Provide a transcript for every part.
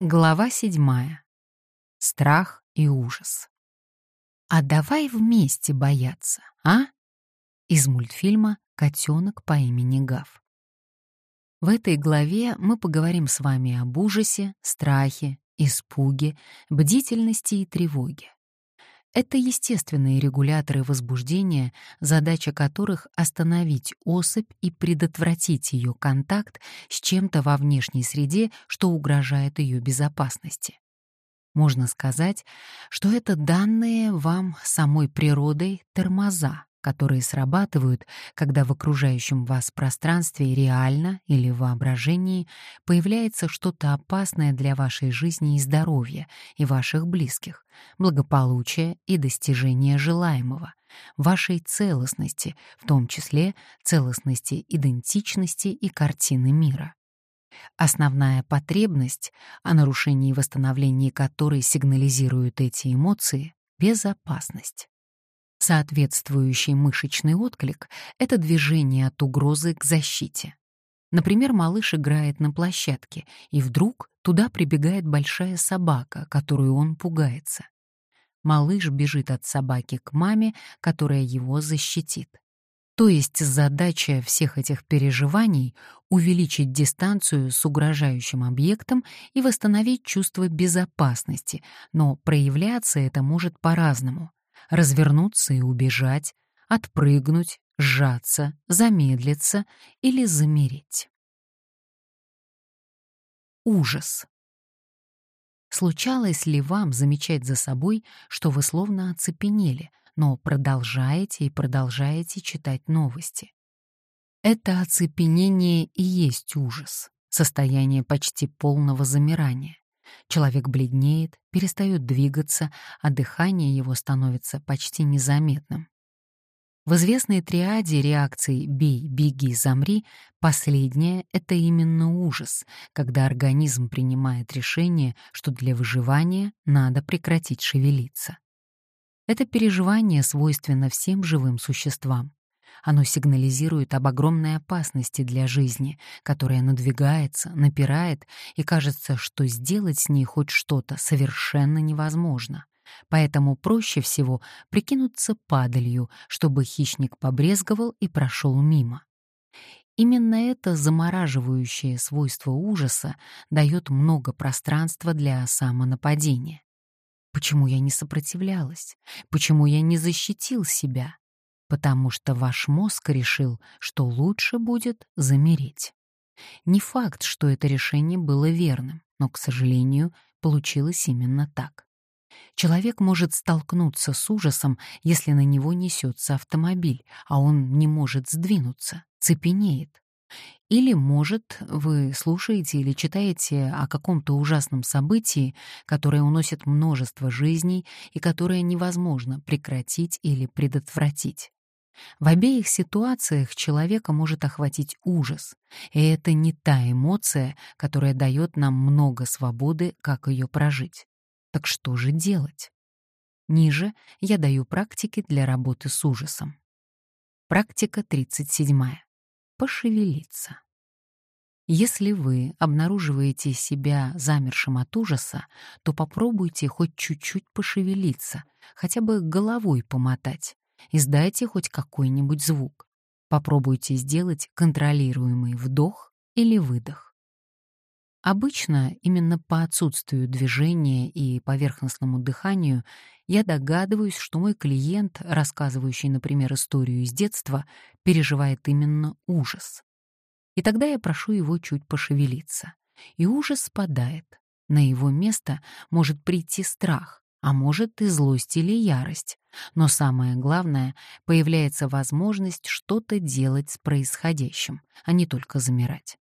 Глава седьмая. Страх и ужас. А давай вместе бояться, а? Из мультфильма «Котенок по имени Гав». В этой главе мы поговорим с вами об ужасе, страхе, испуге, бдительности и тревоге. Это естественные регуляторы возбуждения, задача которых — остановить особь и предотвратить ее контакт с чем-то во внешней среде, что угрожает ее безопасности. Можно сказать, что это данные вам самой природой тормоза, которые срабатывают, когда в окружающем вас пространстве реально или в воображении появляется что-то опасное для вашей жизни и здоровья и ваших близких, благополучия и достижения желаемого, вашей целостности, в том числе целостности идентичности и картины мира. Основная потребность, о нарушении и восстановлении которой сигнализируют эти эмоции — безопасность. Соответствующий мышечный отклик — это движение от угрозы к защите. Например, малыш играет на площадке, и вдруг туда прибегает большая собака, которую он пугается. Малыш бежит от собаки к маме, которая его защитит. То есть задача всех этих переживаний — увеличить дистанцию с угрожающим объектом и восстановить чувство безопасности, но проявляться это может по-разному развернуться и убежать, отпрыгнуть, сжаться, замедлиться или замереть. Ужас. Случалось ли вам замечать за собой, что вы словно оцепенели, но продолжаете и продолжаете читать новости? Это оцепенение и есть ужас, состояние почти полного замирания. Человек бледнеет, перестает двигаться, а дыхание его становится почти незаметным. В известной триаде реакций «бей», «беги», «замри» последняя — это именно ужас, когда организм принимает решение, что для выживания надо прекратить шевелиться. Это переживание свойственно всем живым существам. Оно сигнализирует об огромной опасности для жизни, которая надвигается, напирает, и кажется, что сделать с ней хоть что-то совершенно невозможно. Поэтому проще всего прикинуться падалью, чтобы хищник побрезговал и прошел мимо. Именно это замораживающее свойство ужаса дает много пространства для самонападения. Почему я не сопротивлялась? Почему я не защитил себя? Потому что ваш мозг решил, что лучше будет замереть. Не факт, что это решение было верным, но, к сожалению, получилось именно так. Человек может столкнуться с ужасом, если на него несется автомобиль, а он не может сдвинуться, цепенеет. Или, может, вы слушаете или читаете о каком-то ужасном событии, которое уносит множество жизней и которое невозможно прекратить или предотвратить. В обеих ситуациях человека может охватить ужас, и это не та эмоция, которая дает нам много свободы, как ее прожить. Так что же делать? Ниже я даю практики для работы с ужасом. Практика 37. Пошевелиться. Если вы обнаруживаете себя замершим от ужаса, то попробуйте хоть чуть-чуть пошевелиться, хотя бы головой помотать, Издайте хоть какой-нибудь звук. Попробуйте сделать контролируемый вдох или выдох. Обычно именно по отсутствию движения и поверхностному дыханию я догадываюсь, что мой клиент, рассказывающий, например, историю из детства, переживает именно ужас. И тогда я прошу его чуть пошевелиться. И ужас спадает. На его место может прийти страх, а может и злость или ярость. Но самое главное, появляется возможность что-то делать с происходящим, а не только замирать.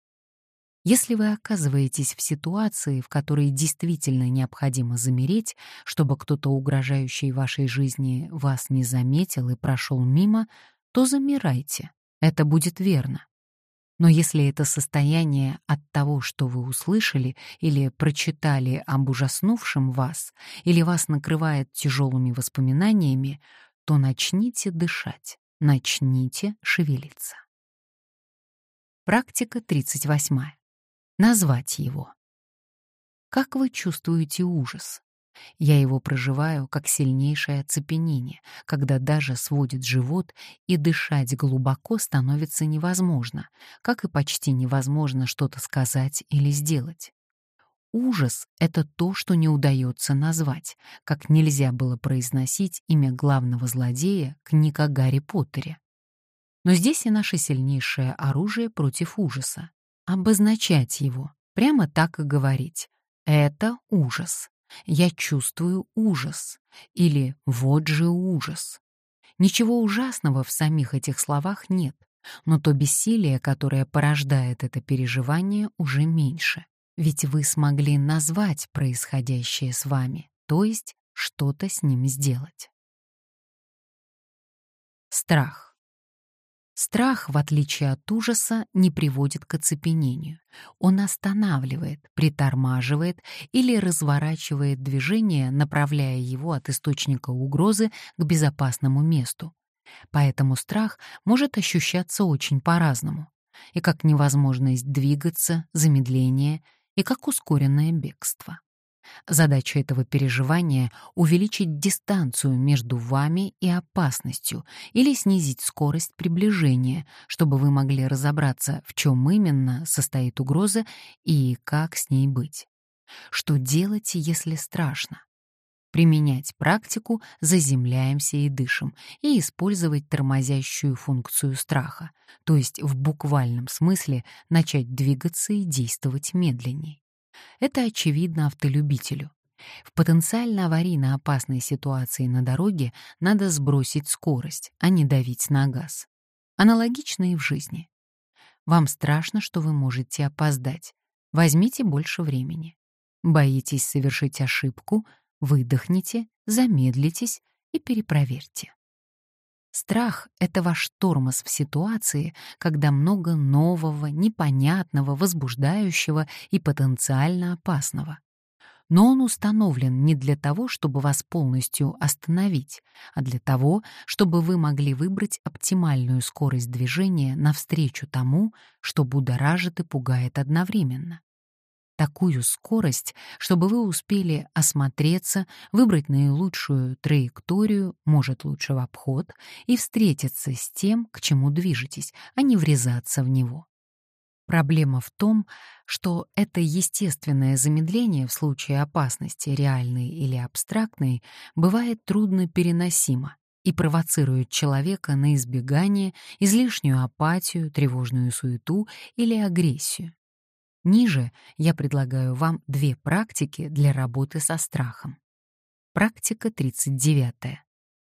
Если вы оказываетесь в ситуации, в которой действительно необходимо замереть, чтобы кто-то, угрожающий вашей жизни, вас не заметил и прошел мимо, то замирайте. Это будет верно. Но если это состояние от того, что вы услышали или прочитали об ужаснувшем вас, или вас накрывает тяжелыми воспоминаниями, то начните дышать, начните шевелиться. Практика 38. Назвать его. Как вы чувствуете ужас? Я его проживаю как сильнейшее оцепенение, когда даже сводит живот и дышать глубоко становится невозможно, как и почти невозможно что-то сказать или сделать. Ужас — это то, что не удается назвать, как нельзя было произносить имя главного злодея книг о Гарри Поттере. Но здесь и наше сильнейшее оружие против ужаса — обозначать его, прямо так и говорить. Это ужас. Я чувствую ужас. Или вот же ужас. Ничего ужасного в самих этих словах нет, но то бессилие, которое порождает это переживание, уже меньше. Ведь вы смогли назвать происходящее с вами, то есть что-то с ним сделать. Страх. Страх, в отличие от ужаса, не приводит к оцепенению. Он останавливает, притормаживает или разворачивает движение, направляя его от источника угрозы к безопасному месту. Поэтому страх может ощущаться очень по-разному. И как невозможность двигаться, замедление, и как ускоренное бегство. Задача этого переживания — увеличить дистанцию между вами и опасностью или снизить скорость приближения, чтобы вы могли разобраться, в чем именно состоит угроза и как с ней быть. Что делать, если страшно? Применять практику «заземляемся и дышим» и использовать тормозящую функцию страха, то есть в буквальном смысле начать двигаться и действовать медленнее. Это очевидно автолюбителю. В потенциально аварийно опасной ситуации на дороге надо сбросить скорость, а не давить на газ. Аналогично и в жизни. Вам страшно, что вы можете опоздать. Возьмите больше времени. Боитесь совершить ошибку, выдохните, замедлитесь и перепроверьте. Страх — это ваш тормоз в ситуации, когда много нового, непонятного, возбуждающего и потенциально опасного. Но он установлен не для того, чтобы вас полностью остановить, а для того, чтобы вы могли выбрать оптимальную скорость движения навстречу тому, что будоражит и пугает одновременно такую скорость, чтобы вы успели осмотреться, выбрать наилучшую траекторию, может лучше в обход, и встретиться с тем, к чему движетесь, а не врезаться в него. Проблема в том, что это естественное замедление в случае опасности, реальной или абстрактной, бывает трудно переносимо и провоцирует человека на избегание, излишнюю апатию, тревожную суету или агрессию. Ниже я предлагаю вам две практики для работы со страхом. Практика 39.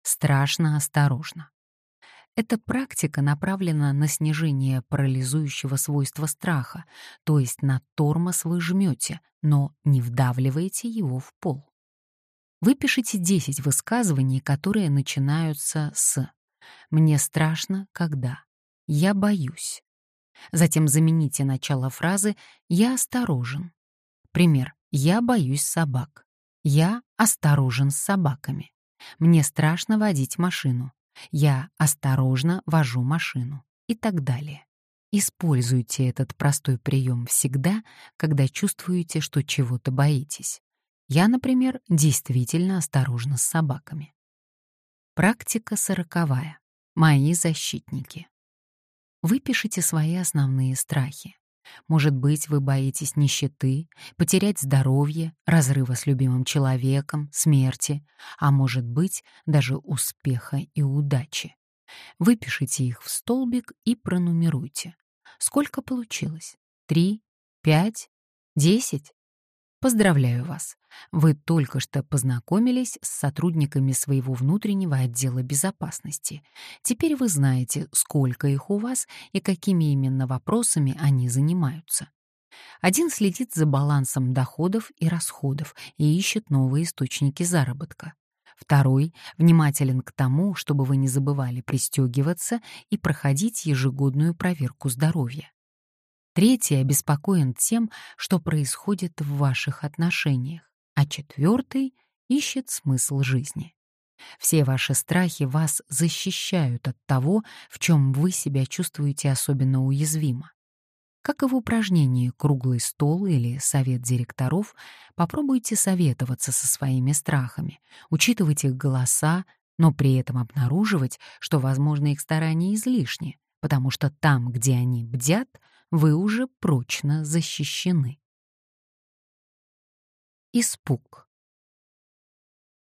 Страшно осторожно. Эта практика направлена на снижение парализующего свойства страха, то есть на тормоз вы жмете, но не вдавливаете его в пол. Выпишите 10 высказываний, которые начинаются с «Мне страшно, когда», «Я боюсь», Затем замените начало фразы «я осторожен». Пример «я боюсь собак». «Я осторожен с собаками». «Мне страшно водить машину». «Я осторожно вожу машину» и так далее. Используйте этот простой прием всегда, когда чувствуете, что чего-то боитесь. Я, например, действительно осторожна с собаками. Практика сороковая. Мои защитники. Выпишите свои основные страхи. Может быть, вы боитесь нищеты, потерять здоровье, разрыва с любимым человеком, смерти, а может быть, даже успеха и удачи. Выпишите их в столбик и пронумеруйте. Сколько получилось? Три? Пять? Десять? Поздравляю вас! Вы только что познакомились с сотрудниками своего внутреннего отдела безопасности. Теперь вы знаете, сколько их у вас и какими именно вопросами они занимаются. Один следит за балансом доходов и расходов и ищет новые источники заработка. Второй внимателен к тому, чтобы вы не забывали пристегиваться и проходить ежегодную проверку здоровья. Третий обеспокоен тем, что происходит в ваших отношениях, а четвертый ищет смысл жизни. Все ваши страхи вас защищают от того, в чем вы себя чувствуете особенно уязвимо. Как и в упражнении «Круглый стол» или «Совет директоров», попробуйте советоваться со своими страхами, учитывать их голоса, но при этом обнаруживать, что, возможно, их старания излишни, потому что там, где они бдят, вы уже прочно защищены. Испуг.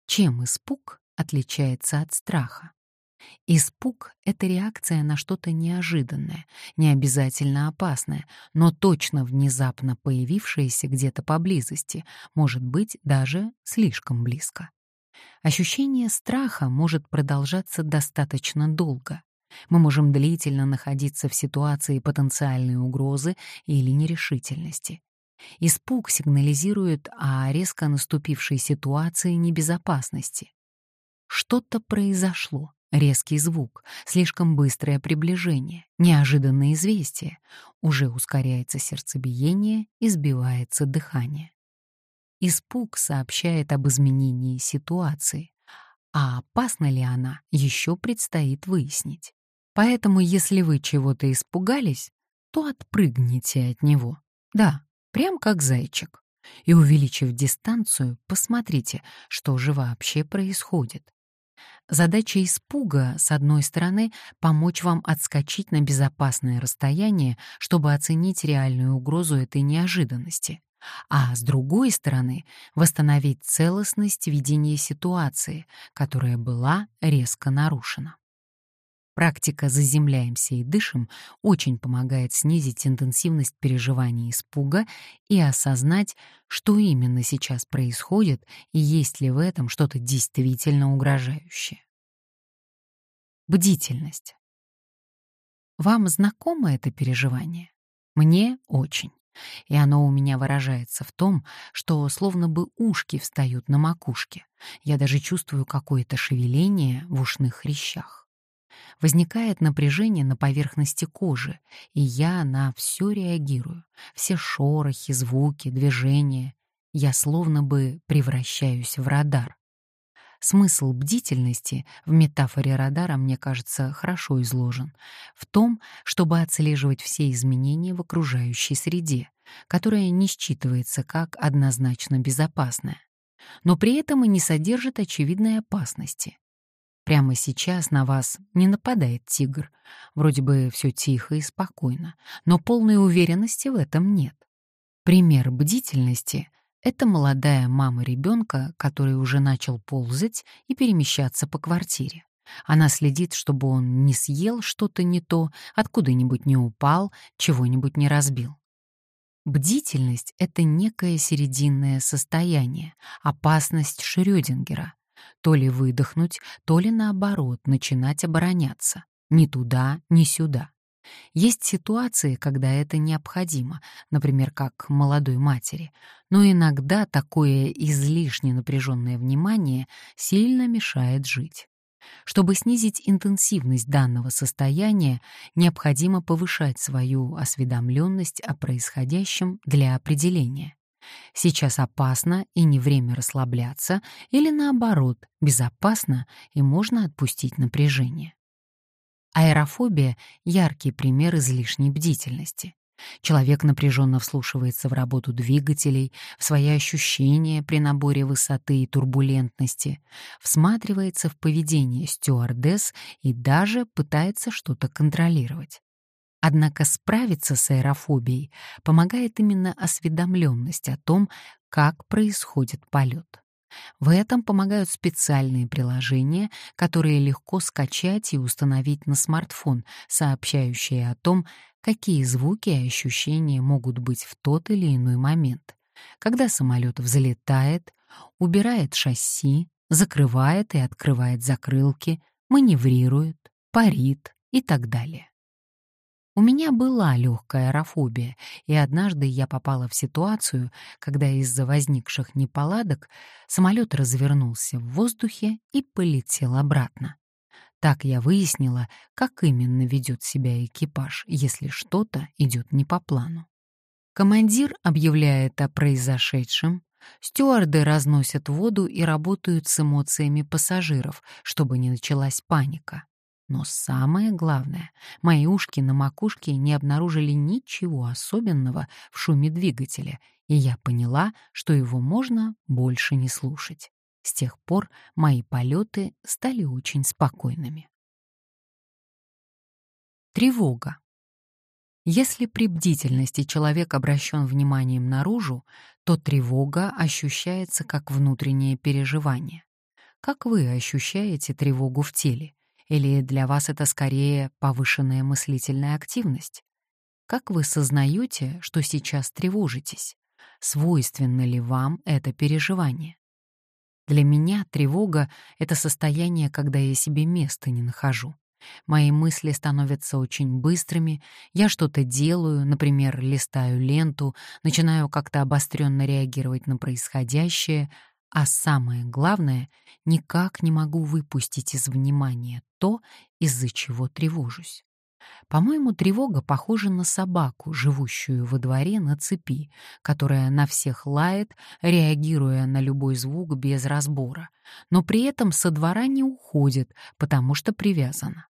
Чем испуг отличается от страха? Испуг — это реакция на что-то неожиданное, не обязательно опасное, но точно внезапно появившееся где-то поблизости, может быть, даже слишком близко. Ощущение страха может продолжаться достаточно долго. Мы можем длительно находиться в ситуации потенциальной угрозы или нерешительности. Испуг сигнализирует о резко наступившей ситуации небезопасности. Что-то произошло, резкий звук, слишком быстрое приближение, неожиданное известие. Уже ускоряется сердцебиение и сбивается дыхание. Испуг сообщает об изменении ситуации, а опасна ли она, еще предстоит выяснить. Поэтому, если вы чего-то испугались, то отпрыгните от него. Да, прям как зайчик. И, увеличив дистанцию, посмотрите, что же вообще происходит. Задача испуга, с одной стороны, помочь вам отскочить на безопасное расстояние, чтобы оценить реальную угрозу этой неожиданности, а с другой стороны, восстановить целостность видения ситуации, которая была резко нарушена. Практика «заземляемся и дышим» очень помогает снизить интенсивность переживания испуга и осознать, что именно сейчас происходит и есть ли в этом что-то действительно угрожающее. Бдительность. Вам знакомо это переживание? Мне очень. И оно у меня выражается в том, что словно бы ушки встают на макушке. Я даже чувствую какое-то шевеление в ушных хрящах. Возникает напряжение на поверхности кожи, и я на все реагирую. Все шорохи, звуки, движения. Я словно бы превращаюсь в радар. Смысл бдительности в метафоре радара, мне кажется, хорошо изложен. В том, чтобы отслеживать все изменения в окружающей среде, которая не считывается как однозначно безопасная, но при этом и не содержит очевидной опасности. Прямо сейчас на вас не нападает тигр. Вроде бы все тихо и спокойно, но полной уверенности в этом нет. Пример бдительности — это молодая мама ребенка, который уже начал ползать и перемещаться по квартире. Она следит, чтобы он не съел что-то не то, откуда-нибудь не упал, чего-нибудь не разбил. Бдительность — это некое серединное состояние, опасность Шрёдингера, то ли выдохнуть, то ли наоборот начинать обороняться. Ни туда, ни сюда. Есть ситуации, когда это необходимо, например, как молодой матери, но иногда такое излишне напряженное внимание сильно мешает жить. Чтобы снизить интенсивность данного состояния, необходимо повышать свою осведомленность о происходящем для определения. Сейчас опасно и не время расслабляться, или наоборот, безопасно и можно отпустить напряжение. Аэрофобия — яркий пример излишней бдительности. Человек напряженно вслушивается в работу двигателей, в свои ощущения при наборе высоты и турбулентности, всматривается в поведение стюардесс и даже пытается что-то контролировать. Однако справиться с аэрофобией помогает именно осведомленность о том, как происходит полет. В этом помогают специальные приложения, которые легко скачать и установить на смартфон, сообщающие о том, какие звуки и ощущения могут быть в тот или иной момент. Когда самолет взлетает, убирает шасси, закрывает и открывает закрылки, маневрирует, парит и так далее. У меня была легкая аэрофобия, и однажды я попала в ситуацию, когда из-за возникших неполадок самолет развернулся в воздухе и полетел обратно. Так я выяснила, как именно ведет себя экипаж, если что-то идет не по плану. Командир объявляет о произошедшем, стюарды разносят воду и работают с эмоциями пассажиров, чтобы не началась паника. Но самое главное, мои ушки на макушке не обнаружили ничего особенного в шуме двигателя, и я поняла, что его можно больше не слушать. С тех пор мои полеты стали очень спокойными. Тревога. Если при бдительности человек обращен вниманием наружу, то тревога ощущается как внутреннее переживание. Как вы ощущаете тревогу в теле? Или для вас это скорее повышенная мыслительная активность? Как вы сознаете, что сейчас тревожитесь? Свойственно ли вам это переживание? Для меня тревога — это состояние, когда я себе места не нахожу. Мои мысли становятся очень быстрыми, я что-то делаю, например, листаю ленту, начинаю как-то обостренно реагировать на происходящее, а самое главное, никак не могу выпустить из внимания то, из-за чего тревожусь. По-моему, тревога похожа на собаку, живущую во дворе на цепи, которая на всех лает, реагируя на любой звук без разбора, но при этом со двора не уходит, потому что привязана.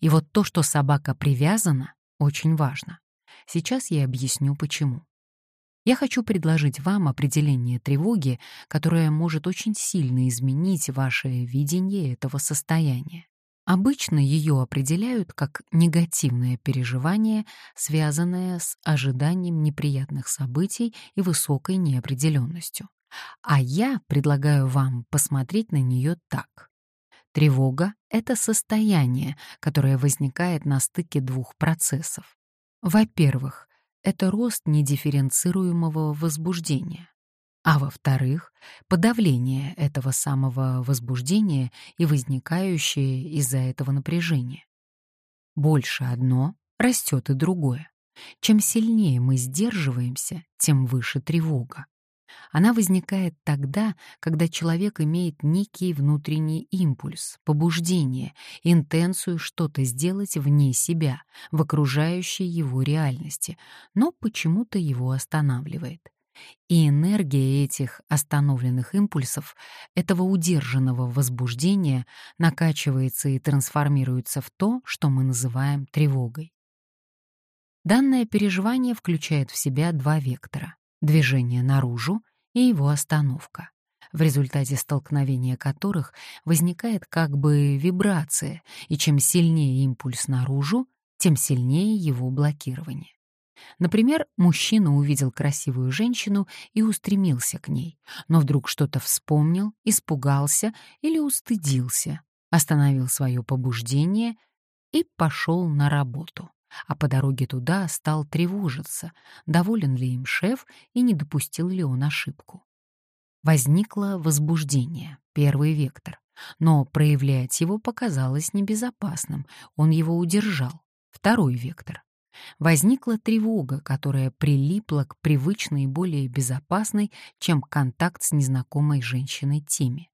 И вот то, что собака привязана, очень важно. Сейчас я объясню, почему. Я хочу предложить вам определение тревоги, которое может очень сильно изменить ваше видение этого состояния. Обычно ее определяют как негативное переживание, связанное с ожиданием неприятных событий и высокой неопределенностью. А я предлагаю вам посмотреть на нее так. Тревога — это состояние, которое возникает на стыке двух процессов. Во-первых, это рост недифференцируемого возбуждения. А во-вторых, подавление этого самого возбуждения и возникающее из-за этого напряжение. Больше одно, растет и другое. Чем сильнее мы сдерживаемся, тем выше тревога. Она возникает тогда, когда человек имеет некий внутренний импульс, побуждение, интенцию что-то сделать вне себя, в окружающей его реальности, но почему-то его останавливает. И энергия этих остановленных импульсов, этого удержанного возбуждения, накачивается и трансформируется в то, что мы называем тревогой. Данное переживание включает в себя два вектора — движение наружу и его остановка, в результате столкновения которых возникает как бы вибрация, и чем сильнее импульс наружу, тем сильнее его блокирование. Например, мужчина увидел красивую женщину и устремился к ней, но вдруг что-то вспомнил, испугался или устыдился, остановил свое побуждение и пошел на работу. А по дороге туда стал тревожиться, доволен ли им шеф и не допустил ли он ошибку. Возникло возбуждение, первый вектор, но проявлять его показалось небезопасным, он его удержал, второй вектор. Возникла тревога, которая прилипла к привычной и более безопасной, чем контакт с незнакомой женщиной теме.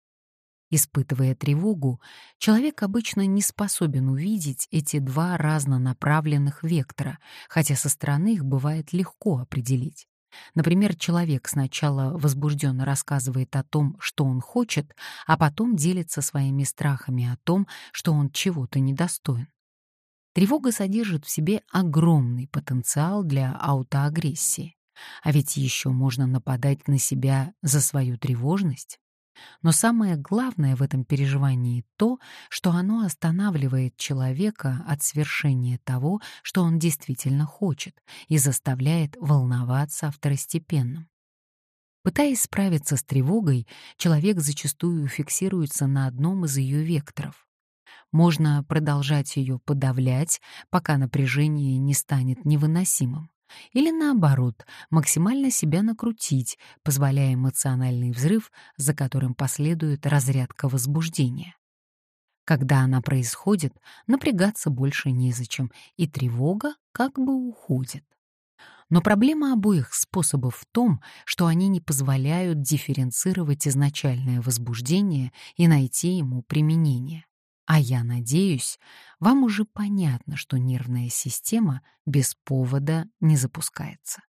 Испытывая тревогу, человек обычно не способен увидеть эти два разнонаправленных вектора, хотя со стороны их бывает легко определить. Например, человек сначала возбужденно рассказывает о том, что он хочет, а потом делится своими страхами о том, что он чего-то недостоин. Тревога содержит в себе огромный потенциал для аутоагрессии. А ведь еще можно нападать на себя за свою тревожность. Но самое главное в этом переживании то, что оно останавливает человека от свершения того, что он действительно хочет, и заставляет волноваться второстепенным. Пытаясь справиться с тревогой, человек зачастую фиксируется на одном из ее векторов. Можно продолжать ее подавлять, пока напряжение не станет невыносимым. Или наоборот, максимально себя накрутить, позволяя эмоциональный взрыв, за которым последует разрядка возбуждения. Когда она происходит, напрягаться больше незачем, и тревога как бы уходит. Но проблема обоих способов в том, что они не позволяют дифференцировать изначальное возбуждение и найти ему применение. А я надеюсь, вам уже понятно, что нервная система без повода не запускается.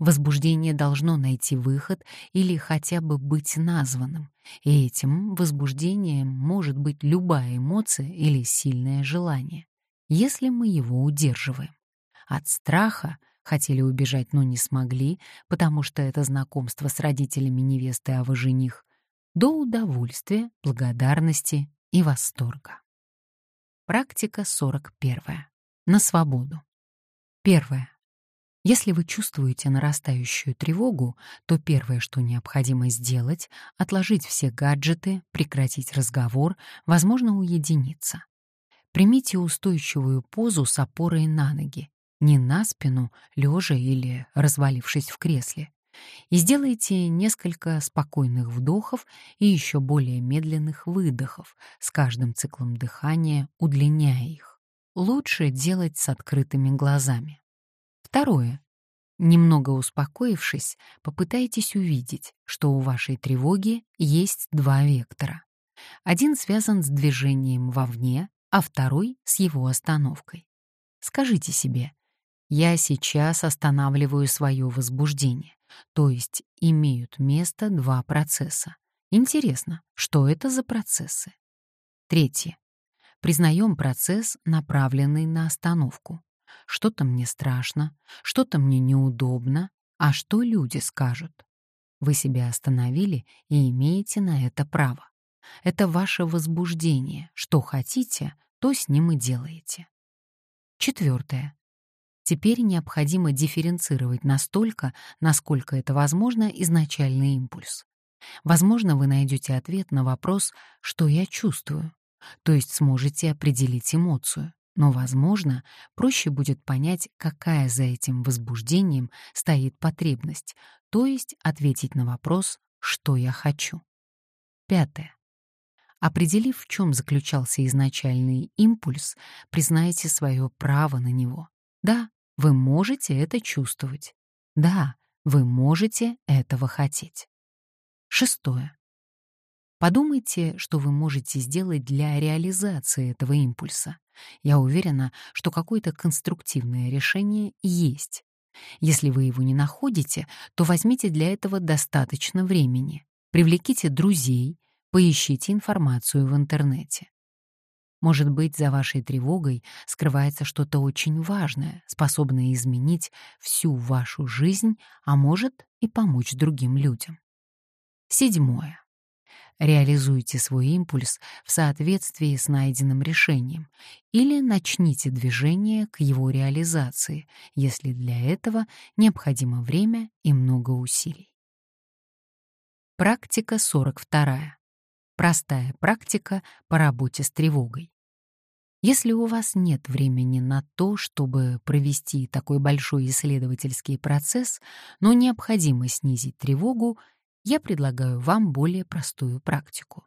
Возбуждение должно найти выход или хотя бы быть названным, и этим возбуждением может быть любая эмоция или сильное желание, если мы его удерживаем. От страха хотели убежать, но не смогли, потому что это знакомство с родителями невесты, а вы жених, до удовольствия, благодарности и восторга. Практика 41. На свободу. Первое. Если вы чувствуете нарастающую тревогу, то первое, что необходимо сделать — отложить все гаджеты, прекратить разговор, возможно, уединиться. Примите устойчивую позу с опорой на ноги, не на спину, лежа или развалившись в кресле, и сделайте несколько спокойных вдохов и еще более медленных выдохов, с каждым циклом дыхания удлиняя их. Лучше делать с открытыми глазами. Второе. Немного успокоившись, попытайтесь увидеть, что у вашей тревоги есть два вектора. Один связан с движением вовне, а второй — с его остановкой. Скажите себе, я сейчас останавливаю свое возбуждение, то есть имеют место два процесса. Интересно, что это за процессы? Третье. Признаем процесс, направленный на остановку. Что-то мне страшно, что-то мне неудобно, а что люди скажут? Вы себя остановили и имеете на это право. Это ваше возбуждение. Что хотите, то с ним и делаете. Четвертое. Теперь необходимо дифференцировать настолько, насколько это возможно, изначальный импульс. Возможно, вы найдете ответ на вопрос «что я чувствую?», то есть сможете определить эмоцию. Но, возможно, проще будет понять, какая за этим возбуждением стоит потребность, то есть ответить на вопрос «что я хочу?». Пятое. Определив, в чем заключался изначальный импульс, признайте свое право на него. Да, вы можете это чувствовать. Да, вы можете этого хотеть. Шестое. Подумайте, что вы можете сделать для реализации этого импульса. Я уверена, что какое-то конструктивное решение есть. Если вы его не находите, то возьмите для этого достаточно времени. Привлеките друзей, поищите информацию в интернете. Может быть, за вашей тревогой скрывается что-то очень важное, способное изменить всю вашу жизнь, а может и помочь другим людям. Седьмое. Реализуйте свой импульс в соответствии с найденным решением или начните движение к его реализации, если для этого необходимо время и много усилий. Практика 42. Простая практика по работе с тревогой. Если у вас нет времени на то, чтобы провести такой большой исследовательский процесс, но необходимо снизить тревогу, я предлагаю вам более простую практику.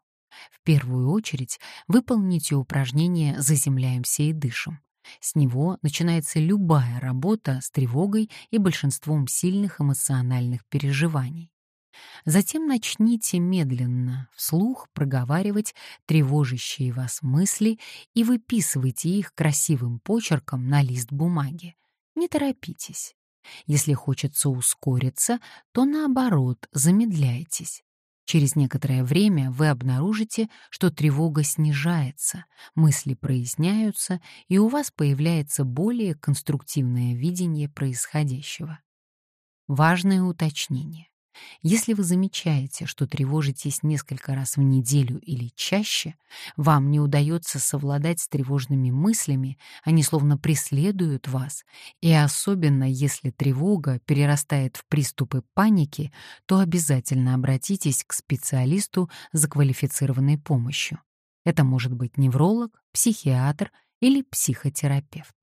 В первую очередь выполните упражнение «Заземляемся и дышим». С него начинается любая работа с тревогой и большинством сильных эмоциональных переживаний. Затем начните медленно, вслух проговаривать тревожащие вас мысли и выписывайте их красивым почерком на лист бумаги. Не торопитесь. Если хочется ускориться, то наоборот, замедляйтесь. Через некоторое время вы обнаружите, что тревога снижается, мысли проясняются, и у вас появляется более конструктивное видение происходящего. Важное уточнение. Если вы замечаете, что тревожитесь несколько раз в неделю или чаще, вам не удается совладать с тревожными мыслями, они словно преследуют вас, и особенно если тревога перерастает в приступы паники, то обязательно обратитесь к специалисту за квалифицированной помощью. Это может быть невролог, психиатр или психотерапевт.